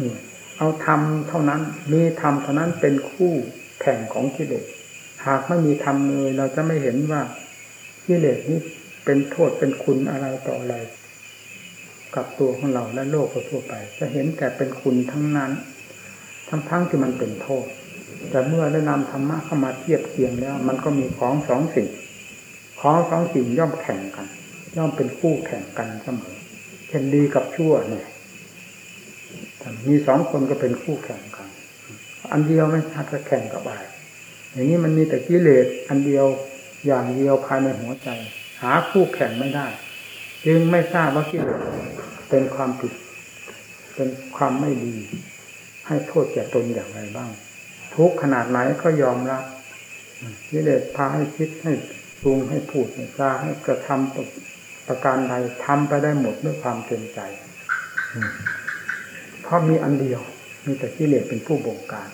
นี่เอาธรรมเท่านั้น มีธรรมเท่านั้นเป็นคู่ แข่งของกิเลสหากไม่มีธรรมเลยเราจะไม่เห็นว่ากิเลสนี้เป็นโทษเป็นคุณอะไรต่ออะไร กับตัวของเราและโลกทั่วไป จะเห็นแต่เป็นคุณทั้งนั้น ทั้งทั้งที่มันเป็นโทษ แต่เมื่อได้นำธรรมะเข้ามาเทียบเทียงแล้ว มันก็มีของสองสิ่ง ของสองสิ่งย่อมแข่งกัน ย่อมเป็นคู่แข่งกันเสมอเช่นดีกับชั่วเนี่ยมีสองคนก็เป็นคู่แข่ง อันเดียวไม่ชัดจะแข่งกับอะไรอย่างนี้มันมีแต่กิเลสอันเดียวอย่างเดียวภายในหัวใจ หาคู่แข่งไม่ได้ จึงไม่ทราบว่ากิเลสเป็นความผิด เป็นความไม่ดี ให้โทษแก่ตนอย่างไรบ้าง ทุกขนาดไหนก็ยอมรับกิเลสพาให้คิดให้ปรุงให้พูดให้จาให้กระทำประการใดทำไปได้หมดด้วยความเต็มใจเพราะมีอันเดียว มีแต่กิเลสเป็นผู้บงการ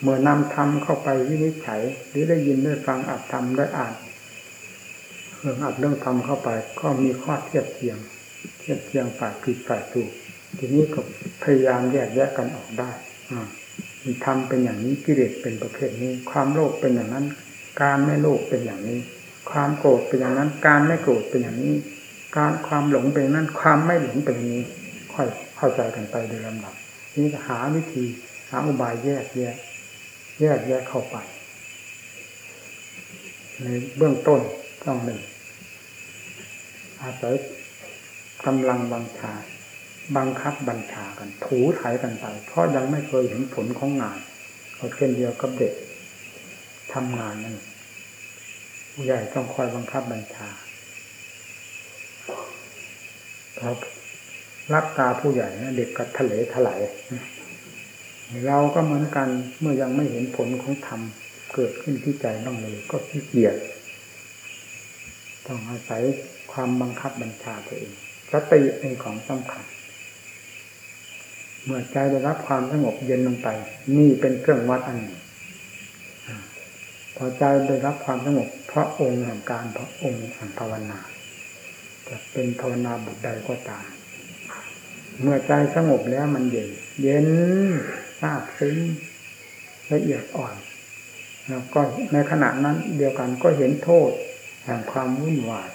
เมื่อนำธรรมเข้าไปวินิจฉัย หรือได้ยินได้ฟังอัดธรรมได้อ่านเรื่องอัดเรื่องธรรมเข้าไป ก็มีข้อเทียบเทียง เทียบเทียงฝ่ายผิดฝ่ายถูกทีนี้ก็พยายามแยกแยกกันออกได้มีธรรมเป็นอย่างนี้กิเลสเป็นประเภทนี้ ความโลภเป็นอย่างนั้น การไม่โลภเป็นอย่างนี้ ความโกรธเป็นอย่างนั้น การไม่โกรธเป็นอย่างนี้ การความหลงเป็นอย่างนั้น ความไม่หลงเป็นอย่างนี้ ค่อยเข้าใจกันไปโดยลำดับนี่หาวิธีหาอุบายแยกแยก แยกแยกเข้าไป ในเบื้องต้นต้องหนึ่งอาศัยกำลังบังชา บังคับบัญชากัน ถูถ่ายกันไป เพราะยังไม่เคยเห็นผลของงานก็เช่นเดียวกับเด็กทำงานนั่นผู้ใหญ่ต้องคอยบังคับบัญชาพอรับตาผู้ใหญ่นะเด็กก็ทะเลถลาย เราก็เหมือนกันเมื่อยังไม่เห็นผลของธรรมเกิดขึ้นที่ใจบ้างเลย ก็ขี้เกียจต้องอาศัยความบังคับบัญชาตัวเองสติเป็นของสำคัญเมื่อใจได้รับความสงบเย็นลงไป นี่เป็นเครื่องวัดอันหนึ่งพอใจได้รับความสงบเพราะองค์แห่งการพระองค์แห่งภาวนาจะเป็นภาวนาบุตรใดก็ตาม เมื่อใจสงบแล้วมันเย็น เย็น ทราบซึ้งละเอียดอ่อนแล้วก็ในขณะนั้นเดียวกันก็เห็นโทษแห่งความวุ่นวาย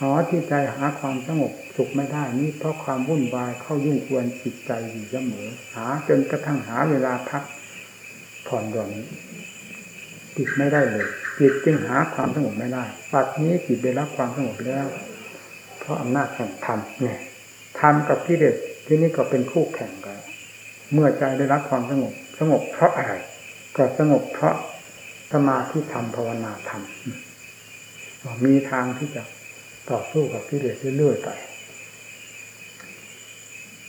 อ๋อที่ใจหาความสงบสุขไม่ได้นี่เพราะความวุ่นวายเข้ายุ่งควรจิตใจอยู่เสมอหาจนกระทั่งหาเวลาพักผ่อนหย่อนจิตไม่ได้เลยจิตจึงหาความสงบไม่ได้ปัจนี้จิตได้รับความสงบแล้ว เพราะอำนาจแห่งธรรมเนี่ยธรรมกับกิเลสที่นี่ก็เป็นคู่ เมื่อใจได้รับความสงบ สงบเพราะอะไร ก็สงบเพราะสมาธิธรรมภาวนาธรรมมีทางที่จะต่อสู้กับกิเลสเรื่อยๆไป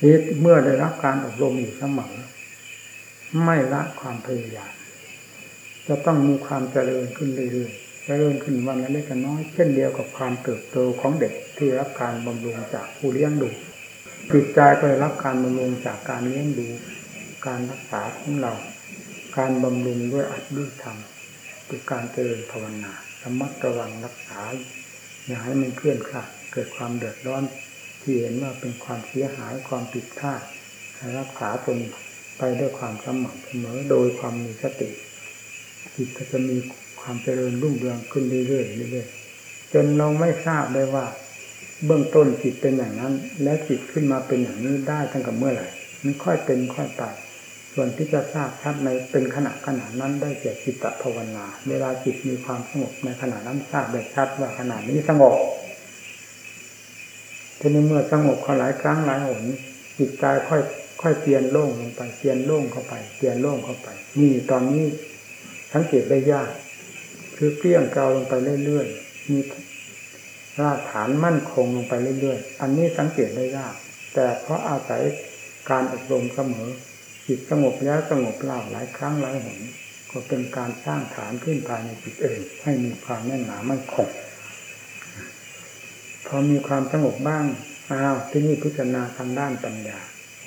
นี่เมื่อได้รับการอบรมอยู่เสมอไม่ละความพยายามจะต้องมีความเจริญขึ้นเรื่อยๆเจริญขึ้นวันละเล็กน้อย เช่นเดียวกับความเติบโตของเด็กที่รับการบำรุงจากผู้เลี้ยงดู จิตใจก็ได้รับการบำรุงจากการเลี้ยงดูการรักษาของเรา การบำรุงด้วยอัดด้วยธรรมคือการเจริญภาวนาระมัดระวังรักษาอย่าให้มันเคลื่อนคลาดเกิดความเดือดร้อน ที่เห็นว่าเป็นความเสียหายความผิดพลาดรักษาตนไปด้วยความสม่ำเสมอโดยความมีสติจิตก็จะมีความเจริญรุ่งเรืองขึ้นเรื่อยๆเรื่อยๆจนเราไม่ทราบได้ว่า เบื้องต้นจิตเป็นอย่างนั้น และจิตขึ้นมาเป็นอย่างนี้ได้ตั้งแต่เมื่อไหร่มันค่อยเป็นค่อยไปส่วนที่จะทราบชัดในเป็นขณะขณะนั้นได้แก่จิตตภาวนา เวลาจิตมีความสงบในขณะนั้นทราบได้ชัดว่าขณะนี้สงบทีนี้เมื่อสงบเขาหลายครั้งหลายหนจิตใจค่อย ค่อยเปลี่ยนโล่งลงไปเปลี่ยนโล่งเข้าไปเปลี่ยนโล่งเข้าไปนี่ตอนนี้สังเกตได้ยาก คือเปลี่ยงเกาลงไปเรื่อยๆมี รากฐานมั่นคงลงไปเรื่อยๆ อันนี้สังเกตได้ยาก แต่เพราะอาศัยการอบรมเสมอจิตสงบแล้วสงบเล่าหลายครั้งหลายหนก็เป็นการสร้างฐานขึ้นภายในจิตเองให้มีความแน่นหนามั่นคงพอมีความสงบบ้างอ้าวที่นี่พิจารณาทางด้านปัญญา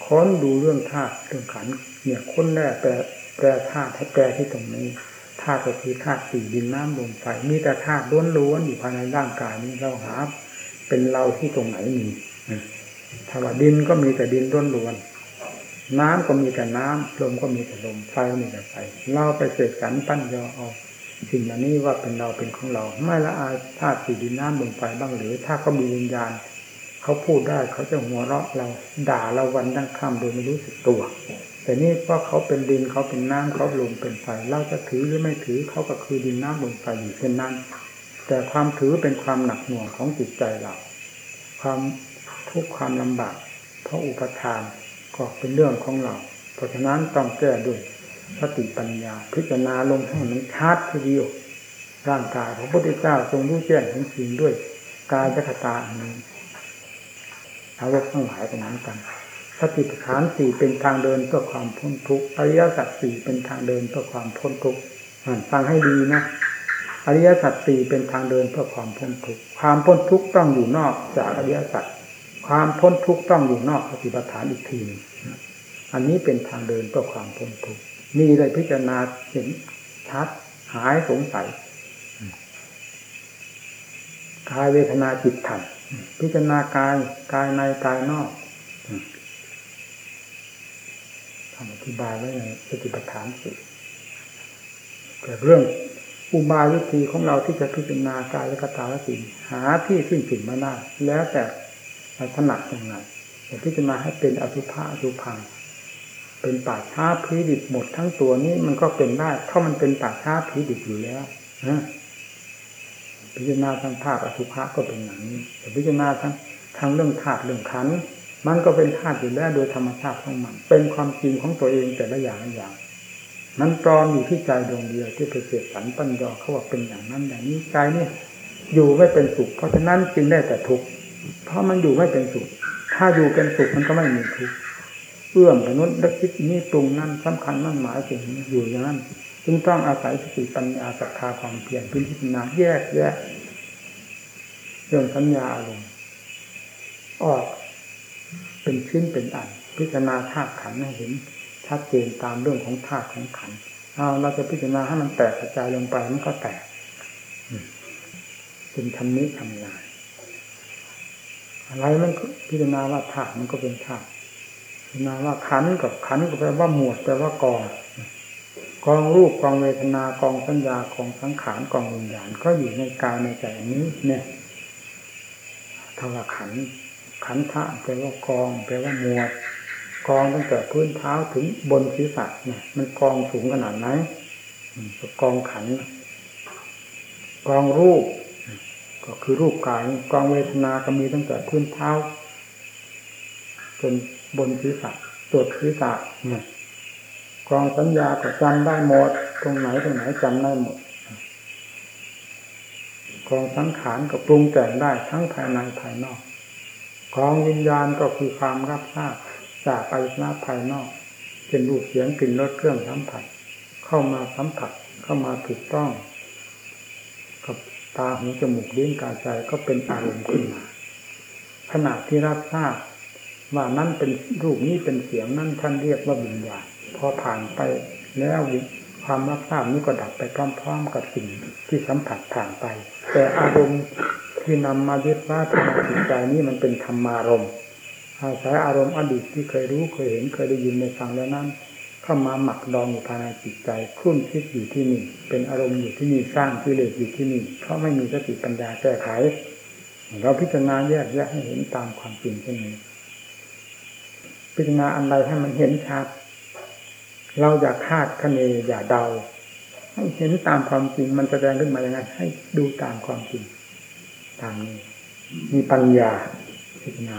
ค้นดูเรื่องธาตุเรื่องขันเนี่ยค้นแรกแปลแปลธาตุให้แปลที่ตรงนี้ ธาตุก็คือธาตุสี่ดินน้ำลมไฟมีแต่ธาตุล้วนๆอยู่ภายในร่างกายนี้เราหา เป็นเราที่ตรงไหนมีถ้าว่าดินก็มีแต่ดินล้วนๆน้ำก็มีแต่น้ำลมก็มีแต่ลมไฟก็มีแต่ไฟเราไปเสกสรรปั้นยอเอาสิ่งเหล่านี้ว่าเป็นเราเป็นของเรา ไม่ละอายธาตุสี่ดินน้ำลมไฟบ้างหรือ ถ้าเขามีวิญญาณเขาพูดได้เขาจะหัวเราะเราด่าเราวันดังค่ำโดยไม่รู้สึกตัว แต่นี่เพราะเขาเป็นดินเขาเป็นน้ำเขาลมเป็นไฟเราจะถือหรือไม่ถือเขาก็คือดินน้ำลมไฟอยู่เช่นนั้น แต่ความถือเป็นความหนักหน่วงของจิตใจเราความทุกข์ความลำบาก เพราะอุปทานก็เป็นเรื่องของเรา เพราะฉะนั้นต้องแก้ด้วยสติปัญญา พิจารณาลงให้มันชัดทีเดียวร่างกายของพระพุทธเจ้าทรงรู้แจ้งทั้งสิ่งด้วยกายคตาอันนี้อาวกทั้งหลายเป็นนั้นกัน สติปัฏฐานสี่เป็นทางเดินเพื่อความพ้นทุกข์อริยสัจสี่เป็นทางเดินเพื่อความพ้นทุกข์ฟังให้ดีนะอริยสัจสี่เป็นทางเดินเพื่อความพ้นทุกข์ความพ้นทุกข์ต้องอยู่นอกจากอริยสัจความพ้นทุกข์ต้องอยู่นอกสติปัฏฐานอีกทีนึงอันนี้เป็นทางเดินเพื่อความพ้นทุกข์นี่เลยพิจารณาเห็นชัดหายสงสัยกายเวทนาจิตธรรมพิจารณากายกายในกายนอก ทำอธิบายไว้ในสติปัฏฐานสิเกิดเรื่องอุบายวิธีของเราที่จะพิจารณากายและกตาและสิ่งหาที่สิ้นสุดมาได้แล้วแต่ถนัดอย่างไรแต่พิจารณาให้เป็นอสุภะอสุพังเป็นป่าช้าพีดิบหมดทั้งตัวนี้มันก็เป็นได้เพราะมันเป็นป่าช้าพีดิบอยู่แล้วนะพิจารณาทางธาตุอสุภะก็เป็นอย่างนี้แต่พิจารณาทางทางเรื่องธาตุเรื่องขัน มันก็เป็นธาตุอยู่แล้วโดยธรรมชาติของมัน เป็นความจริงของตัวเองแต่ละอย่างอย่าง มันตรอนอยู่ที่ใจดวงเดียวที่ไปเสกสรรปัญญาเขาว่าเป็นอย่างนั้นอย่างนี้ใจนี่อยู่ไม่เป็นสุข เพราะฉะนั้นจึงได้แต่ทุกข์เพราะมันอยู่ไม่เป็นสุข ถ้าอยู่เป็นสุขมันก็ไม่มีทุกข์เอื้อมไปนู้นแลคิดนี้ตรงนั้นสำคัญมั่นหมายสิ่งนี้อยู่อย่างนั้นจึงต้องอาศัยสติปัญญาศรัทธาความเพียรพิจารณาแยกแยะเรื่องสัญญาอารมณ์ออก เป็นชิ้นเป็นอันพิจารณาธาตุขันให้เห็นชัดเจนตามเรื่องของธาตุของขันเอาเราจะพิจารณาให้มันแตกกระจายลงไปมันก็แตกเป็นทำนี้ทำงานอะไรมันพิจารณาว่าธาตุมันก็เป็นธาตุพิจารณาว่าขันกับขันก็แปลว่าหมวดแปลว่ากองกองรูปกองเวทนากองสัญญากองสังขารกองวิญญาณก็อยู่ในกายในใจนี้เนี่ยทว่าขัน ขันธะแปลว่ากอง แปลว่าหมวด กองตั้งแต่พื้นเท้าถึงบนศีรษะเนี่ยมันกองสูงขนาดไหนกองขัน กองรูป ก็คือรูปกายกองเวทนาก็มีตั้งแต่พื้นเท้า จนบนศีรษะตัวจศีรษะเนี่ยกองสัญญาก็จำได้หมด ตรงไหนตรงไหนจำได้หมดกองสังขารก็ปรุงแต่งได้ทั้งภายในภายนอก กองวิญญาณก็คือความรับทราบจากไปหน้าภายนอกเป็นรูปเสียงกลิ่นรสเครื่องสัมผัส เข้ามาสัมผัสเข้ามาถูกต้อง กับตาหูจมูกลิ้นกายใจก็เป็นอารมณ์ขึ้นมาขณะที่รับทราบว่านั่นเป็นรูปนี้เป็นเสียงนั่นท่านเรียกว่าวิญญาณพอผ่านไปแล้วความรับทราบนี้ก็ดับไปพร้อม ๆ กับสิ่งที่สัมผัสผ่านไป แต่อารมณ์ ที่นำมายึดว่าทางจิตใจนี้มันเป็นธรรมารมณ์อาศัยอารมณ์อดีตที่เคยรู้เคยเห็นเคยได้ยินในฟังแล้วนั้น เข้ามาหมักดองอยู่ภายในจิตใจคุ้นคิดอยู่ที่นี่ เป็นอารมณ์อยู่ที่นี่สร้างกิเลสอยู่ที่นี่ เพราะไม่มีสติปัญญาแก้ไข เราพิจารณาแยกแยะให้เห็นตามความจริงเช่นนี้พิจารณาอันใดให้มันเห็นชัด เราอย่าคาดคะเนอย่าเดา ให้เห็นตามความจริงมันแสดงขึ้นมาอย่างไงให้ดูตามความจริง ตามนี้ มีปัญญาพิจารณา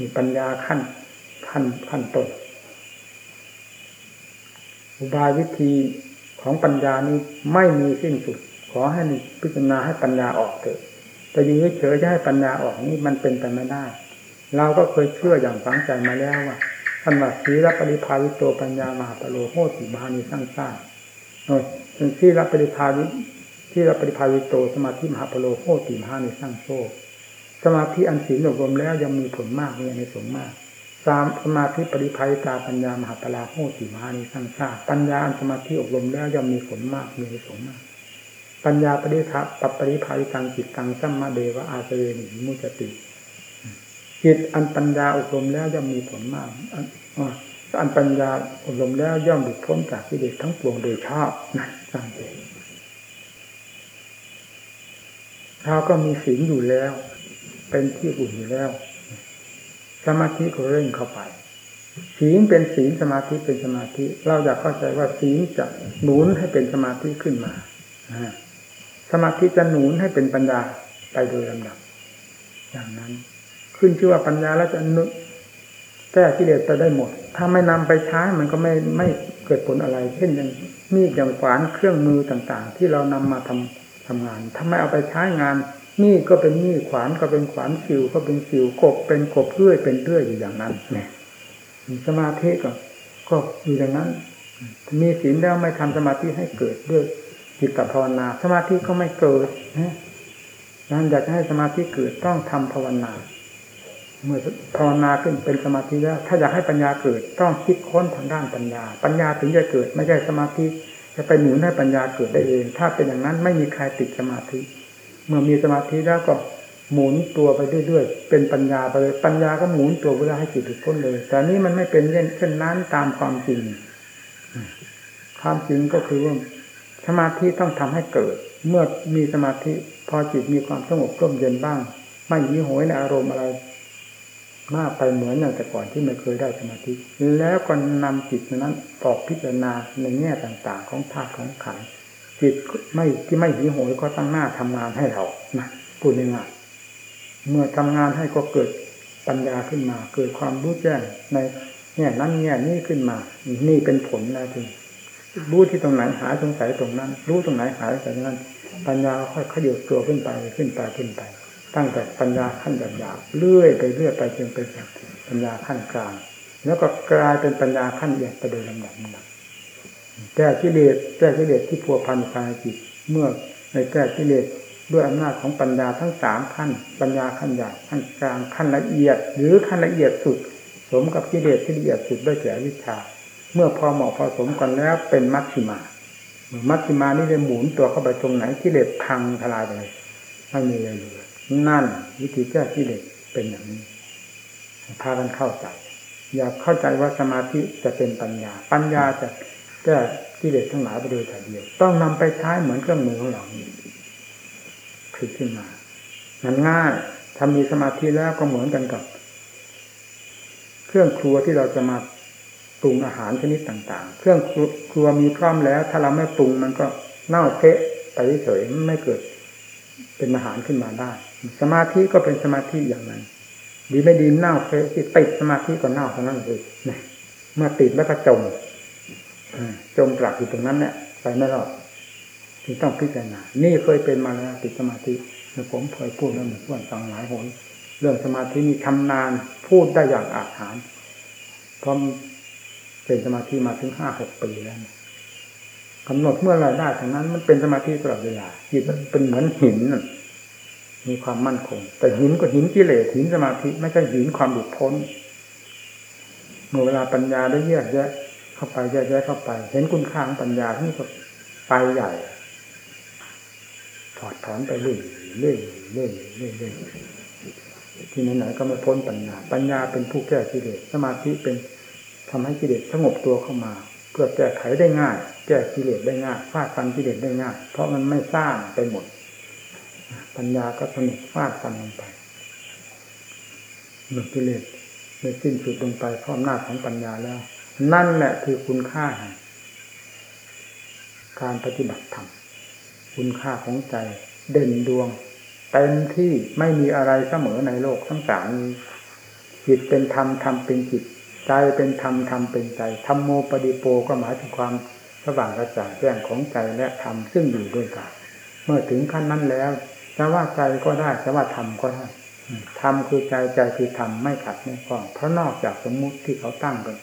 มีปัญญาขั้นขั้นขั้นต้นอุบายวิธีของปัญญานี้ไม่มีสิ้นสุด ขอให้พิจารณาให้ปัญญาออกเถอะแต่ยืนเฉยจะให้ปัญญาออกนี่มันเป็นไปไม่ได้ เราก็เคยเชื่ออย่างฝังใจมาแล้วว่าท่านว่าสีรปริภาวิโตปัญญามหาปโลโหติมหานิสร้างสร้างโอ้ยที่รปริภาวิ ที่รปริภาวิโตสมาธิมหาปโลโหติมหานิสร้างโซสมาธิอันศีลอบรมแล้วยังมีผลมากมีในสงมากสามสมาธิปริภาวิตาปัญญามหาปลาโหติมหานิสร้างสาปัญญาอันสมาธิอบรมแล้วยังมีผลมากมีในสงมาก ปัญญาปริภาปปริภาวิตังจิตตังสัมมาเดวะอาเสเวนิมุจติจิตอันปัญญาอบรมแล้วย่อมมีผลมากอันอันปัญญาอบรมแล้วย่อมหลุดพ้นจากกิเลสทั้งปวงโดยชอบนั่นสังเกต เราก็มีศีลอยู่แล้ว เป็นที่อุ่นอยู่แล้ว สมาธิก็เร่งเข้าไปศีลเป็นศีลสมาธิเป็นสมาธิ เราอยากเข้าใจว่าศีลจะหนุนให้เป็นสมาธิขึ้นมาสมาธิจะหนุนให้เป็นปัญญาไปโดยลำดับ อย่างนั้น ขึ้นชื่อว่าปัญญาแล้วจะนุแก้กิเลสไปได้หมด ถ้าไม่นำไปใช้มันก็ไม่ไม่เกิดผลอะไร เช่นอย่างมีดอย่างขวานเครื่องมือต่าง ๆ ที่เรานำมาทำ ทำงานถ้าไม่เอาไปใช้งานมีดก็เป็นมีดขวานก็เป็นขวานสิวก็เป็นสิวกบเป็นกบเรื่อยเป็นเรื่อยอยู่อย่างนั้นเนี่ยสมาธิก็ก็อยู่อย่างนั้น มีศีลแล้วไม่ทำสมาธิให้เกิดด้วยจิตภาวนา สมาธิก็ไม่เกิดนะนั้นอยากจะให้สมาธิเกิดต้องทำภาวนา เมื่อภาวนาขึ้นเป็นสมาธิแล้ว ถ้าอยากให้ปัญญาเกิด ต้องคิดค้นทางด้านปัญญา ปัญญาถึงจะเกิด ไม่ใช่สมาธิ จะไปหนุนให้ปัญญาเกิดได้เอง ถ้าเป็นอย่างนั้นไม่มีใครติดสมาธิ เมื่อมีสมาธิแล้วก็หมุนตัวไปเรื่อยๆ เป็นปัญญาไปเลย ปัญญาก็หมุนตัวเวลาให้จิตหลุดพ้นเลย แต่นี้มันไม่เป็นเช่นนั้นตามความจริง ความจริงก็คือว่าสมาธิต้องทำให้เกิด เมื่อมีสมาธิพอจิตมีความสงบร่มเย็นบ้าง ไม่มีโหยในอารมณ์อะไร มากไปเหมือนอย่างแต่ก่อนที่ไม่เคยได้สมาธิ แล้วก็นำจิตนั้นออกพิจารณาในแง่ต่างๆ ของธาตุของขันจิตไม่ที่ไม่หิวโหยก็ตั้งหน้าทำงานให้เรานะพูดง่ายๆเมื่อทำงานให้ก็เกิดปัญญาขึ้นมา เกิดความรู้แจ้งในแง่นั้นแง่นี้ขึ้นมา นี่เป็นผลนะทีรู้ที่ตรงไหนหายสงสัยตรงนั้น รู้ตรงไหนหายสงสัยตรงนั้น ปัญญาค่อยขยับตัวขึ้นไปขึ้นไปขึ้นไป ตั้งแต่ปัญญาขั้นหยาบๆเรื่อยไปเรื่อยไปจนเป็นปัญญาขั้นกลาง แล้วก็กลายเป็นปัญญาขั้นละเอียดไปโดยลำดับลำดับแก้กิเลสแก้กิเลสที่พัวพันภายจิตเมื่อในแก้กิเลสด้วยอำนาจของปัญญาทั้งสามขั้น ปัญญาขั้นหยาบขั้นกลางขั้นละเอียด หรือขั้นละเอียดสุด สมกับกิเลสที่ละเอียดสุดได้แก่วิชา เมื่อพอเหมาะพอสมกันแล้วเป็นมัชชิมามัชชิมานี่เลยหมุนตัวเข้าไปตรงไหนกิเลสพังทลายไปเลยไม่มีอะไรเลือ นั่นวิธีแก้กิเลสเป็นอย่างนี้พากันเข้าใจ อยากเข้าใจว่าสมาธิจะเป็นปัญญา ปัญญาจะแก้กิเลสทั้งหลายไปโดยถ่ายเดียว ต้องนำไปใช้เหมือนเครื่องมือของเราคือขึ้นมามันง่ายทำมีสมาธิแล้วก็เหมือนกันกับ เครื่องครัวที่เราจะมาปรุงอาหารชนิดต่าง ๆ เครื่องครัวมีพร้อมแล้ว ถ้าเราไม่ปรุงมันก็เน่าเทะไปเฉยไม่เกิดเป็นอาหารขึ้นมาได้ สมาธิก็เป็นสมาธิอย่างนั้นดีไม่ดีเน่าเทะที่ติดสมาธิก็เน่าเท่านั้นเลยเมื่อติดแล้วก็จมจมกลับอยู่ตรงนั้นเนี่ยไปไม่รอดจึงต้องพิจารณา นี่เคยเป็นมาแล้วติดสมาธิผมเคยพูดแล้วเหมือนว่าฟังหลายหนเรื่องสมาธินี่ทำนานพูดได้อย่างอาถรรพ์พร้อมเป็นสมาธิมาถึงห้าหกปีแล้วกำหนดเมื่อไรได้ทั้งนั้น มันเป็นสมาธิตลอดเวลาจิตมันเป็นเหมือนหิน มีความมั่นคง แต่หินก็หินกิเลสหินสมาธิไม่ใช่หินความหลุดพ้นเมื่อเวลาปัญญาได้แยกแยะ เข้าไปแยกแยะเข้าไป เห็นคุณค่าของปัญญาที่ก็ไปใหญ่ ถอดถอนไปเรื่อยเรื่อยเรื่อยเรื่อยเรื่อยที่ไหนๆก็ไม่พ้นปัญญา ปัญญาเป็นผู้แก้กิเลสสมาธิเป็นทำให้กิเลสสงบตัวเข้ามา เพื่อแก้ไขได้ง่าย แก้กิเลสได้ง่ายฟาดฟันกิเลสได้ง่าย เพราะมันไม่สร้างไปหมด ปัญญาก็สนุกฟาดฟันลงไปเมื่อกิเลสในสิ้นสุดลงไปพราะอำนาของปัญญาแล้ว นั่นแหละคือคุณค่าการปฏิบัติธรรมคุณค่าของใจ เด่นดวงเต็มที่ไม่มีอะไรเสมอในโลกทั้งสามนี้จิตเป็นธรรมธรรมเป็นจิต ใจเป็นธรรมธรรมเป็นใจธรรมโมปฏิโปก็หมายถึงความสว่างกระจ่างแจ้งของใจและธรรมซึ่งอยู่ด้วยกันเมื่อถึงขั้นนั้นแล้ว จะว่าใจก็ได้จะว่าธรรมก็ได้ธรรมคือใจใจคือธรรมไม่ขัดไม่ข้องเพราะนอกจากสมมุติที่เขาตั้งกัน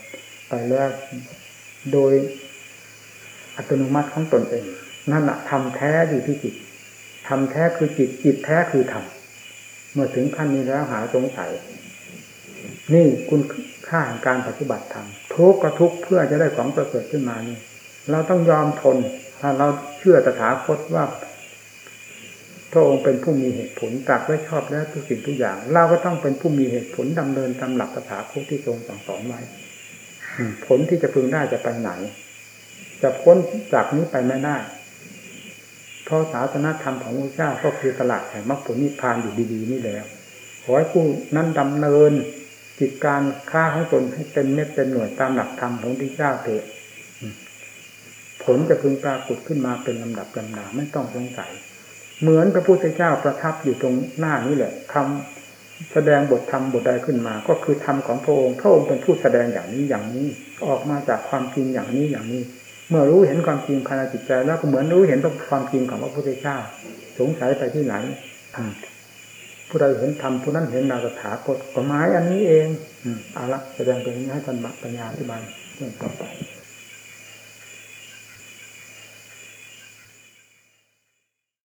ไปแล้วโดยอัตโนมัติของตนเอง นั่นแหะธรรมแท้อยู่ที่จิตธรรมแท้คือจิตจิตแท้คือธรรมเมื่อถึงขั้นนี้แล้วหาสงสัย นี่คุณค่าของการปฏิบัติธรรมทุกข์ก็ทุกข์เพื่อจะได้ของประเสริฐขึ้นมานี่เราต้องยอมทน ถ้าเราเชื่อตถาคตว่า พระองค์เป็นผู้มีเหตุผลตรัสไว้ชอบแล้วทุกสิ่งทุกอย่าง เราก็ต้องเป็นผู้มีเหตุผลดำเนินตามหลักตถาคตที่ทรงสั่งสอนไว้ผลที่จะพึงได้จะไปไหน จะพ้นจากนี้ไปไม่ได้ เพราะศาสนธรรมของพระเจ้าก็คือตลาดแห่งมรรคผลนิพพานอยู่ดีๆนี่แล้วขอให้ผู้นั้นดำเนินจิตการค้าของตนให้เป็นเม็ดเป็นหน่วยตามหลักธรรมของพระเจ้าเถอะผลจะพึงปรากฏขึ้นมาเป็นลำดับลำดาไม่ต้องสงสัย เหมือนพระพุทธเจ้าประทับอยู่ตรงหน้านี้แหละทำแสดงบทธรรมบทใดขึ้นมา ก็คือธรรมของพระองค์พระองค์เป็นผู้แสดงอย่างนี้อย่างนี้ ออกมาจากความจริงอย่างนี้อย่างนี้ เมื่อรู้เห็นความจริงภายในจิตใจ แล้วก็เหมือนรู้เห็นความจริงของพระพุทธเจ้า สงสัยไปที่ไหนผู้ใดเห็นธรรมผู้นั้นเห็นนาสถาคตก็หมายอันนี้เอง อืมเอาละแสดงตรงนี้ให้ท่านปัญญาที่บายเรื่องต่อไป